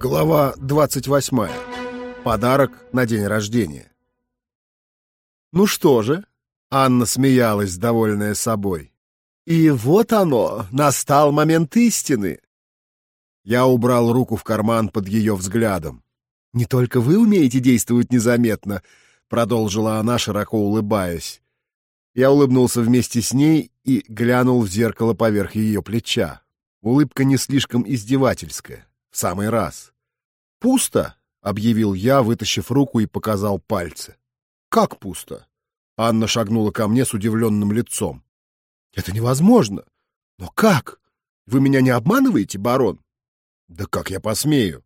Глава 28. Подарок на день рождения. «Ну что же?» — Анна смеялась, довольная собой. «И вот оно, настал момент истины!» Я убрал руку в карман под ее взглядом. «Не только вы умеете действовать незаметно», — продолжила она, широко улыбаясь. Я улыбнулся вместе с ней и глянул в зеркало поверх ее плеча. Улыбка не слишком издевательская. В самый раз. «Пусто!» — объявил я, вытащив руку и показал пальцы. «Как пусто?» Анна шагнула ко мне с удивленным лицом. «Это невозможно! Но как? Вы меня не обманываете, барон?» «Да как я посмею?»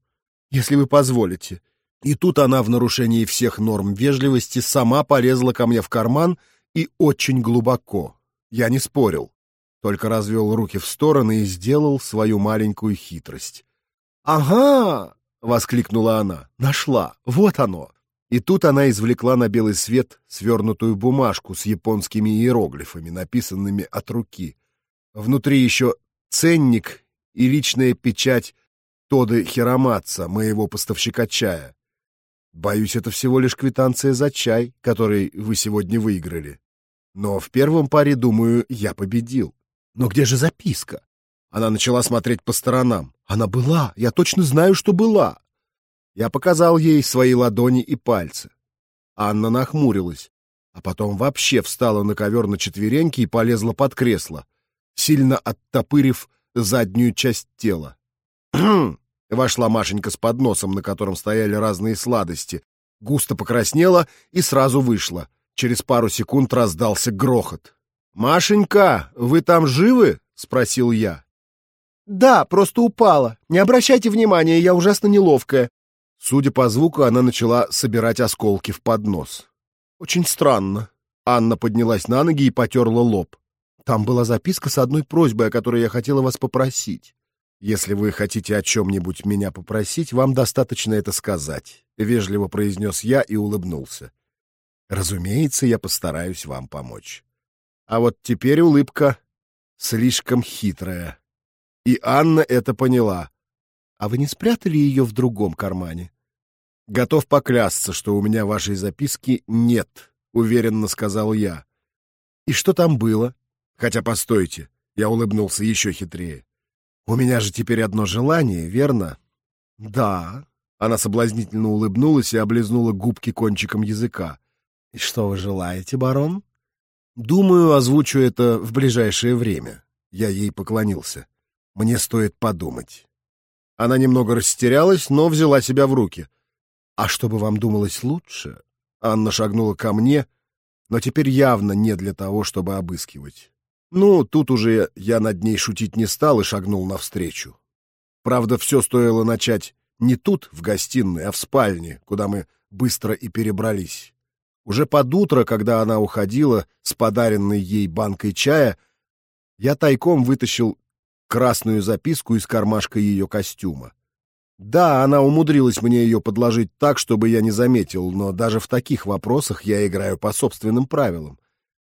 «Если вы позволите». И тут она в нарушении всех норм вежливости сама полезла ко мне в карман и очень глубоко. Я не спорил, только развел руки в стороны и сделал свою маленькую хитрость. «Ага!» — воскликнула она. «Нашла! Вот оно!» И тут она извлекла на белый свет свернутую бумажку с японскими иероглифами, написанными от руки. Внутри еще ценник и личная печать Тоды Хироматца, моего поставщика чая. Боюсь, это всего лишь квитанция за чай, который вы сегодня выиграли. Но в первом паре, думаю, я победил. Но где же записка? Она начала смотреть по сторонам. Она была, я точно знаю, что была. Я показал ей свои ладони и пальцы. Анна нахмурилась, а потом вообще встала на ковер на четвереньки и полезла под кресло, сильно оттопырив заднюю часть тела. Вошла Машенька с подносом, на котором стояли разные сладости, густо покраснела и сразу вышла. Через пару секунд раздался грохот. «Машенька, вы там живы?» — спросил я. «Да, просто упала. Не обращайте внимания, я ужасно неловкая». Судя по звуку, она начала собирать осколки в поднос. «Очень странно». Анна поднялась на ноги и потерла лоб. «Там была записка с одной просьбой, о которой я хотела вас попросить. Если вы хотите о чем-нибудь меня попросить, вам достаточно это сказать», — вежливо произнес я и улыбнулся. «Разумеется, я постараюсь вам помочь». А вот теперь улыбка слишком хитрая. И Анна это поняла. А вы не спрятали ее в другом кармане? Готов поклясться, что у меня вашей записки нет, уверенно сказал я. И что там было? Хотя постойте, я улыбнулся еще хитрее. У меня же теперь одно желание, верно? Да. Она соблазнительно улыбнулась и облизнула губки кончиком языка. И что вы желаете, барон? Думаю, озвучу это в ближайшее время. Я ей поклонился. Мне стоит подумать. Она немного растерялась, но взяла себя в руки. А чтобы вам думалось лучше, Анна шагнула ко мне, но теперь явно не для того, чтобы обыскивать. Ну, тут уже я над ней шутить не стал и шагнул навстречу. Правда, все стоило начать не тут, в гостиной, а в спальне, куда мы быстро и перебрались. Уже под утро, когда она уходила с подаренной ей банкой чая, я тайком вытащил красную записку из кармашка ее костюма. Да, она умудрилась мне ее подложить так, чтобы я не заметил, но даже в таких вопросах я играю по собственным правилам.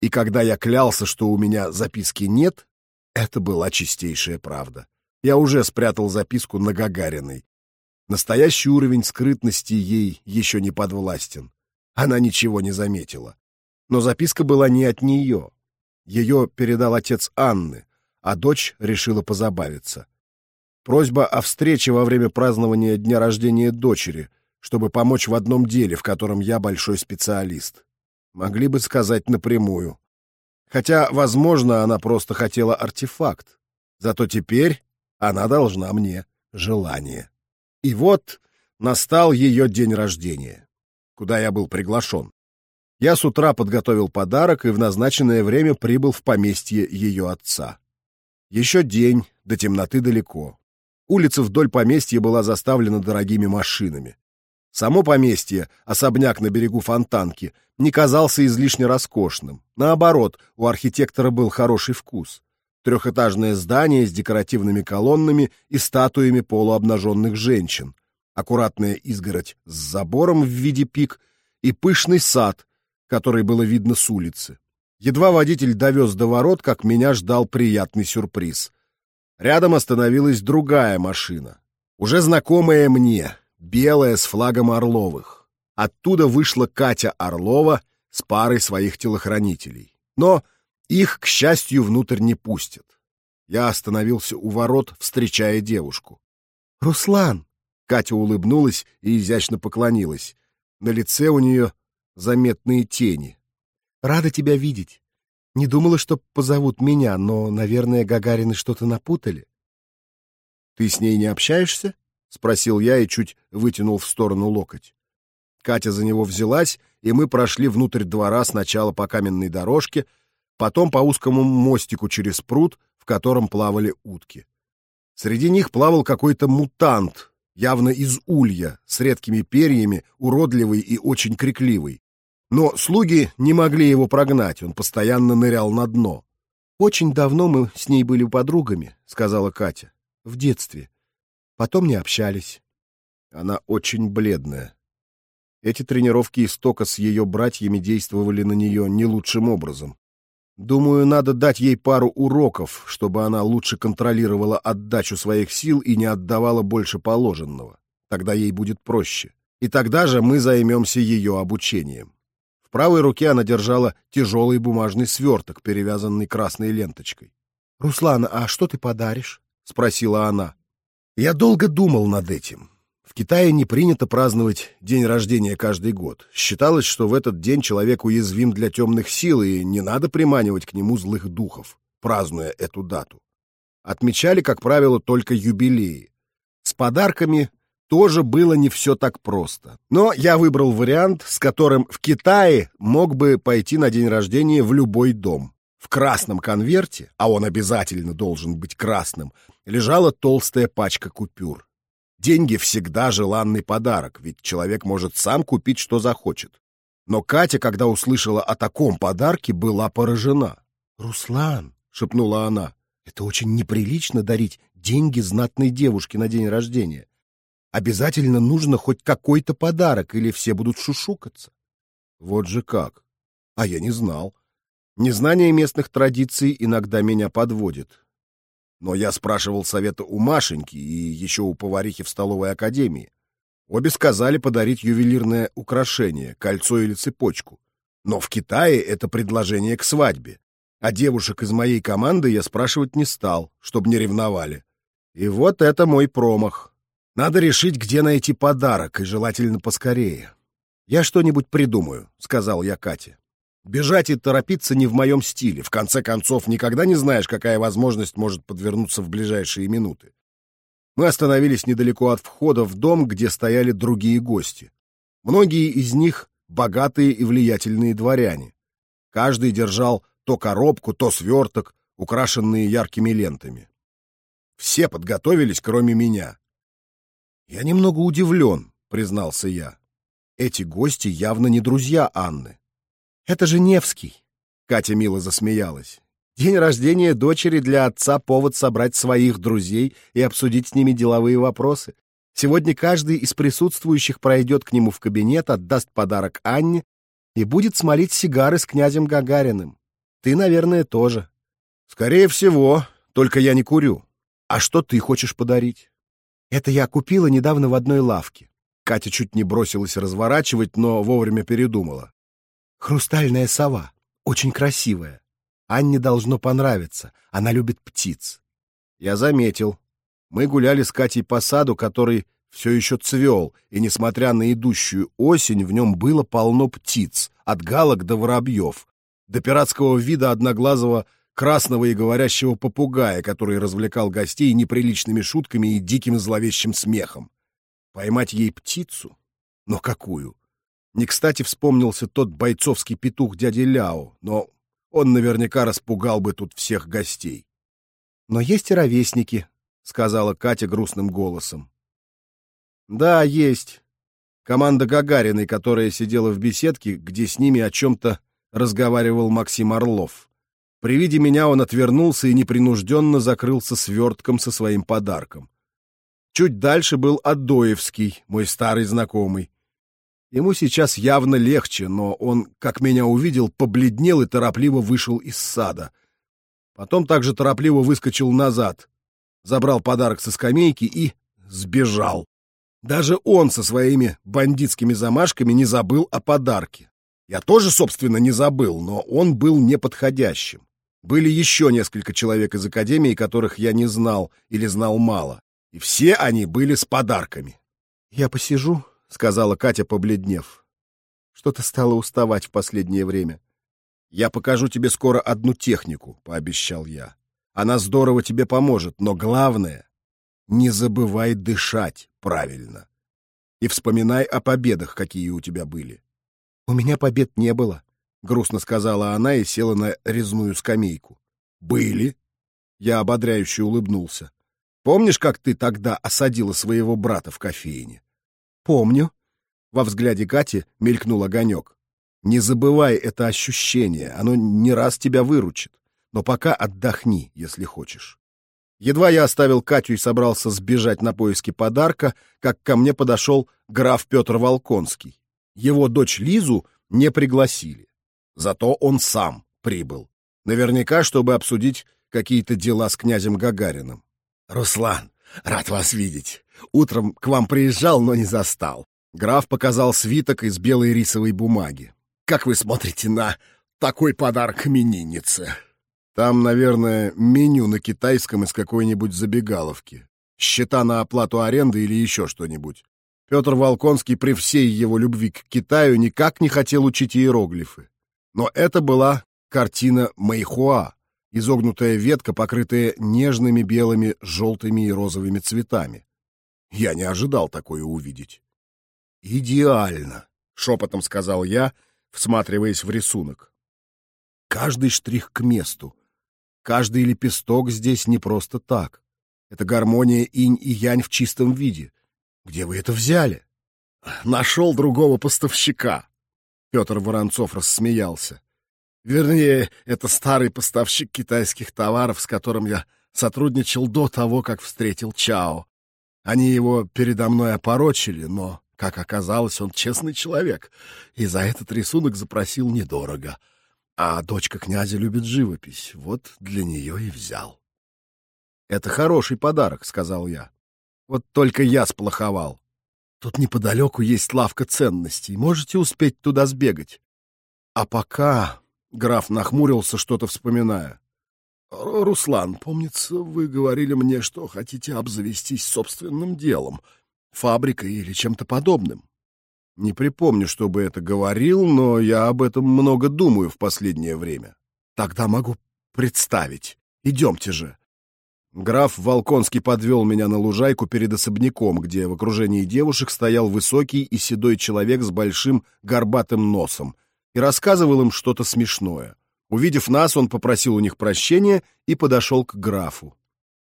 И когда я клялся, что у меня записки нет, это была чистейшая правда. Я уже спрятал записку на Гагариной. Настоящий уровень скрытности ей еще не подвластен. Она ничего не заметила. Но записка была не от нее. Ее передал отец Анны, а дочь решила позабавиться. Просьба о встрече во время празднования дня рождения дочери, чтобы помочь в одном деле, в котором я большой специалист. Могли бы сказать напрямую. Хотя, возможно, она просто хотела артефакт. Зато теперь она должна мне желание. И вот настал ее день рождения куда я был приглашен. Я с утра подготовил подарок и в назначенное время прибыл в поместье ее отца. Еще день, до темноты далеко. Улица вдоль поместья была заставлена дорогими машинами. Само поместье, особняк на берегу Фонтанки, не казался излишне роскошным. Наоборот, у архитектора был хороший вкус. Трехэтажное здание с декоративными колоннами и статуями полуобнаженных женщин, аккуратная изгородь с забором в виде пик и пышный сад, который было видно с улицы. Едва водитель довез до ворот, как меня ждал приятный сюрприз. Рядом остановилась другая машина. Уже знакомая мне, белая с флагом Орловых. Оттуда вышла Катя Орлова с парой своих телохранителей. Но их, к счастью, внутрь не пустят. Я остановился у ворот, встречая девушку. «Руслан!» — Катя улыбнулась и изящно поклонилась. На лице у нее заметные тени. «Рада тебя видеть. Не думала, что позовут меня, но, наверное, Гагарины что-то напутали». «Ты с ней не общаешься?» — спросил я и чуть вытянул в сторону локоть. Катя за него взялась, и мы прошли внутрь двора сначала по каменной дорожке, потом по узкому мостику через пруд, в котором плавали утки. Среди них плавал какой-то мутант, явно из улья, с редкими перьями, уродливый и очень крикливый. Но слуги не могли его прогнать, он постоянно нырял на дно. «Очень давно мы с ней были подругами», — сказала Катя. «В детстве. Потом не общались». Она очень бледная. Эти тренировки истока с ее братьями действовали на нее не лучшим образом. Думаю, надо дать ей пару уроков, чтобы она лучше контролировала отдачу своих сил и не отдавала больше положенного. Тогда ей будет проще. И тогда же мы займемся ее обучением. Правой руке она держала тяжелый бумажный сверток, перевязанный красной ленточкой. «Руслан, а что ты подаришь?» — спросила она. Я долго думал над этим. В Китае не принято праздновать день рождения каждый год. Считалось, что в этот день человек уязвим для темных сил, и не надо приманивать к нему злых духов, празднуя эту дату. Отмечали, как правило, только юбилеи. С подарками тоже было не все так просто. Но я выбрал вариант, с которым в Китае мог бы пойти на день рождения в любой дом. В красном конверте, а он обязательно должен быть красным, лежала толстая пачка купюр. Деньги всегда желанный подарок, ведь человек может сам купить, что захочет. Но Катя, когда услышала о таком подарке, была поражена. «Руслан», — шепнула она, — «это очень неприлично дарить деньги знатной девушке на день рождения. Обязательно нужно хоть какой-то подарок, или все будут шушукаться». Вот же как. А я не знал. Незнание местных традиций иногда меня подводит. Но я спрашивал совета у Машеньки и еще у поварихи в столовой академии. Обе сказали подарить ювелирное украшение, кольцо или цепочку. Но в Китае это предложение к свадьбе. А девушек из моей команды я спрашивать не стал, чтобы не ревновали. И вот это мой промах. Надо решить, где найти подарок, и желательно поскорее. «Я что-нибудь придумаю», — сказал я Кате. Бежать и торопиться не в моем стиле. В конце концов, никогда не знаешь, какая возможность может подвернуться в ближайшие минуты. Мы остановились недалеко от входа в дом, где стояли другие гости. Многие из них — богатые и влиятельные дворяне. Каждый держал то коробку, то сверток, украшенные яркими лентами. Все подготовились, кроме меня. «Я немного удивлен», — признался я. «Эти гости явно не друзья Анны. Это же Невский. Катя мило засмеялась. День рождения дочери для отца повод собрать своих друзей и обсудить с ними деловые вопросы. Сегодня каждый из присутствующих пройдет к нему в кабинет, отдаст подарок Анне и будет смолить сигары с князем Гагариным. Ты, наверное, тоже. Скорее всего, только я не курю. А что ты хочешь подарить? Это я купила недавно в одной лавке. Катя чуть не бросилась разворачивать, но вовремя передумала. Хрустальная сова. Очень красивая. Анне должно понравиться. Она любит птиц. Я заметил. Мы гуляли с Катей по саду, который все еще цвел, и, несмотря на идущую осень, в нем было полно птиц, от галок до воробьев, до пиратского вида одноглазого красного и говорящего попугая, который развлекал гостей неприличными шутками и диким зловещим смехом. Поймать ей птицу? Но какую? Не кстати вспомнился тот бойцовский петух дяди Ляо, но он наверняка распугал бы тут всех гостей. «Но есть и ровесники», — сказала Катя грустным голосом. «Да, есть. Команда Гагариной, которая сидела в беседке, где с ними о чем-то разговаривал Максим Орлов. При виде меня он отвернулся и непринужденно закрылся свертком со своим подарком. Чуть дальше был Адоевский, мой старый знакомый. Ему сейчас явно легче, но он, как меня увидел, побледнел и торопливо вышел из сада. Потом также торопливо выскочил назад, забрал подарок со скамейки и сбежал. Даже он со своими бандитскими замашками не забыл о подарке. Я тоже, собственно, не забыл, но он был неподходящим. Были еще несколько человек из Академии, которых я не знал или знал мало. И все они были с подарками. «Я посижу», — сказала Катя, побледнев. «Что-то стало уставать в последнее время». «Я покажу тебе скоро одну технику», — пообещал я. «Она здорово тебе поможет, но главное — не забывай дышать правильно. И вспоминай о победах, какие у тебя были. «У меня побед не было», — грустно сказала она и села на резную скамейку. «Были?» Я ободряюще улыбнулся. «Помнишь, как ты тогда осадила своего брата в кофейне?» «Помню». Во взгляде Кати мелькнул огонек. «Не забывай это ощущение, оно не раз тебя выручит. Но пока отдохни, если хочешь». Едва я оставил Катю и собрался сбежать на поиски подарка, как ко мне подошел граф Петр Волконский. Его дочь Лизу не пригласили. Зато он сам прибыл. Наверняка, чтобы обсудить какие-то дела с князем Гагариным. «Руслан, рад вас видеть. Утром к вам приезжал, но не застал». Граф показал свиток из белой рисовой бумаги. «Как вы смотрите на такой подарок имениннице?» Там, наверное, меню на китайском из какой-нибудь забегаловки. Счета на оплату аренды или еще что-нибудь. Петр Волконский при всей его любви к Китаю никак не хотел учить иероглифы. Но это была картина Мэйхуа, изогнутая ветка, покрытая нежными белыми, желтыми и розовыми цветами. Я не ожидал такое увидеть. «Идеально!» — шепотом сказал я, всматриваясь в рисунок. «Каждый штрих к месту. Каждый лепесток здесь не просто так. Это гармония инь и янь в чистом виде. Где вы это взяли? Нашел другого поставщика. Петр Воронцов рассмеялся. Вернее, это старый поставщик китайских товаров, с которым я сотрудничал до того, как встретил Чао. Они его передо мной опорочили, но, как оказалось, он честный человек, и за этот рисунок запросил недорого. А дочка князя любит живопись, вот для нее и взял. — Это хороший подарок, — сказал я. Вот только я сплоховал. Тут неподалеку есть лавка ценностей. Можете успеть туда сбегать. А пока... Граф нахмурился, что-то вспоминая. «Руслан, помнится, вы говорили мне, что хотите обзавестись собственным делом, фабрикой или чем-то подобным. Не припомню, чтобы это говорил, но я об этом много думаю в последнее время. Тогда могу представить. Идемте же. Граф Волконский подвел меня на лужайку перед особняком, где в окружении девушек стоял высокий и седой человек с большим горбатым носом и рассказывал им что-то смешное. Увидев нас, он попросил у них прощения и подошел к графу.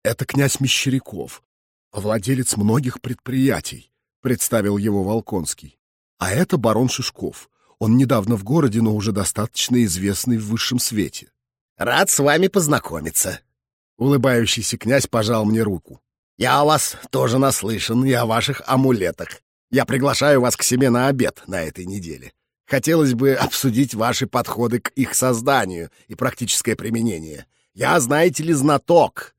«Это князь Мещеряков, владелец многих предприятий», — представил его Волконский. «А это барон Шишков. Он недавно в городе, но уже достаточно известный в высшем свете». «Рад с вами познакомиться», Улыбающийся князь пожал мне руку. «Я о вас тоже наслышан и о ваших амулетах. Я приглашаю вас к себе на обед на этой неделе. Хотелось бы обсудить ваши подходы к их созданию и практическое применение. Я, знаете ли, знаток».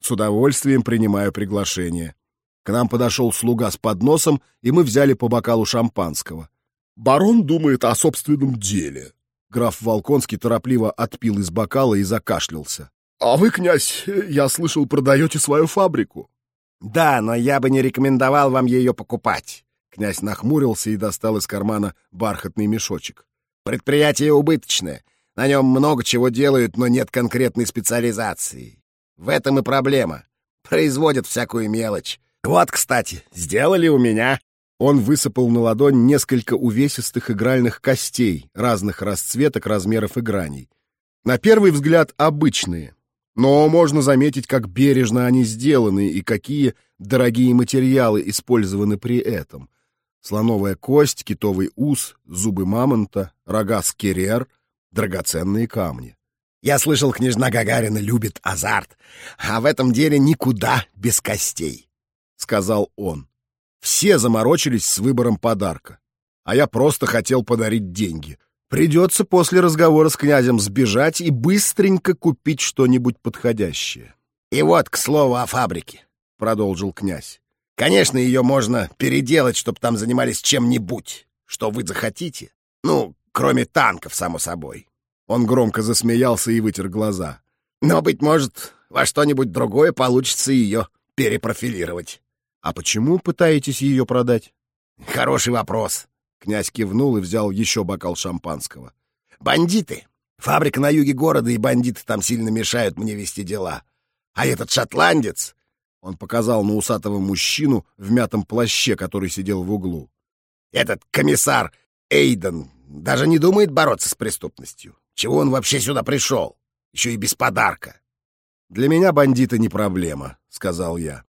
С удовольствием принимаю приглашение. К нам подошел слуга с подносом, и мы взяли по бокалу шампанского. «Барон думает о собственном деле». Граф Волконский торопливо отпил из бокала и закашлялся. «А вы, князь, я слышал, продаете свою фабрику?» «Да, но я бы не рекомендовал вам ее покупать». Князь нахмурился и достал из кармана бархатный мешочек. «Предприятие убыточное. На нем много чего делают, но нет конкретной специализации. В этом и проблема. Производят всякую мелочь. Вот, кстати, сделали у меня». Он высыпал на ладонь несколько увесистых игральных костей разных расцветок, размеров и граней. На первый взгляд обычные, но можно заметить, как бережно они сделаны и какие дорогие материалы использованы при этом. Слоновая кость, китовый ус, зубы мамонта, рога скерер, драгоценные камни. Я слышал, княжна Гагарина любит азарт, а в этом деле никуда без костей, — сказал он. Все заморочились с выбором подарка, а я просто хотел подарить деньги — Придется после разговора с князем сбежать и быстренько купить что-нибудь подходящее. — И вот, к слову, о фабрике, — продолжил князь. — Конечно, ее можно переделать, чтобы там занимались чем-нибудь, что вы захотите. Ну, кроме танков, само собой. Он громко засмеялся и вытер глаза. Но, быть может, во что-нибудь другое получится ее перепрофилировать. А почему пытаетесь ее продать? Хороший вопрос. Князь кивнул и взял еще бокал шампанского. Бандиты. Фабрика на юге города, и бандиты там сильно мешают мне вести дела. А этот шотландец... Он показал на усатого мужчину в мятом плаще, который сидел в углу. Этот комиссар Эйден даже не думает бороться с преступностью. Чего он вообще сюда пришел? Еще и без подарка. «Для меня бандиты не проблема», — сказал я.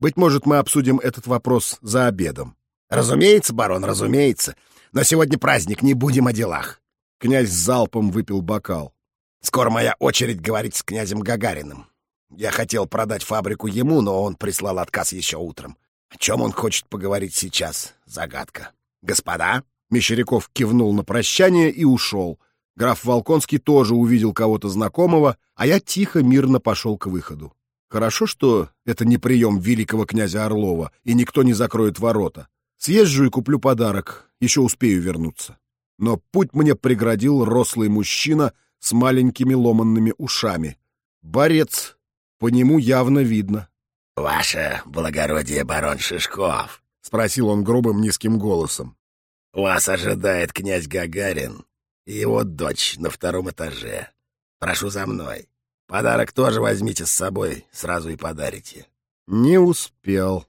«Быть может, мы обсудим этот вопрос за обедом». «Разумеется, барон, разумеется. Но сегодня праздник, не будем о делах». Князь залпом выпил бокал. «Скоро моя очередь говорить с князем Гагариным. Я хотел продать фабрику ему, но он прислал отказ еще утром. О чем он хочет поговорить сейчас? Загадка. Господа?» Мещеряков кивнул на прощание и ушел. Граф Волконский тоже увидел кого-то знакомого, а я тихо, мирно пошел к выходу. Хорошо, что это не прием великого князя Орлова, и никто не закроет ворота. Съезжу и куплю подарок, еще успею вернуться. Но путь мне преградил рослый мужчина с маленькими ломанными ушами. Борец, по нему явно видно. — Ваше благородие, барон Шишков, — спросил он грубым низким голосом. — Вас ожидает князь Гагарин и его дочь на втором этаже. Прошу за мной. Подарок тоже возьмите с собой, сразу и подарите. Не успел.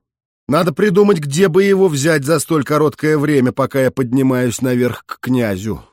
Надо придумать, где бы его взять за столь короткое время, пока я поднимаюсь наверх к князю.